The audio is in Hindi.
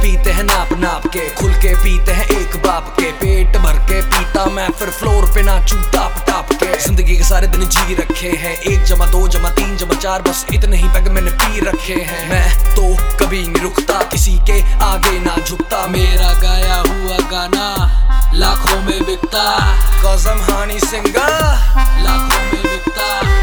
पीते हैं नाप नाप के, खुल के पीते हैं एक बाप के। पेट भर के पीता मैं, फिर फ्लोर पे नाचू टाप टाप के। ज़िंदगी के सारे दिन जी रखे हैं, एक जमा, दो जमा, तीन जमा, चार, बस इतने ही पैग मैंने पी रखे हैं। मैं तो कभी नहीं रुकता किसी के आगे ना झुकता। मेरा गाया हुआ गाना लाखों में बिकता। कौजम हानी सिंगा, लाखों में बिकता।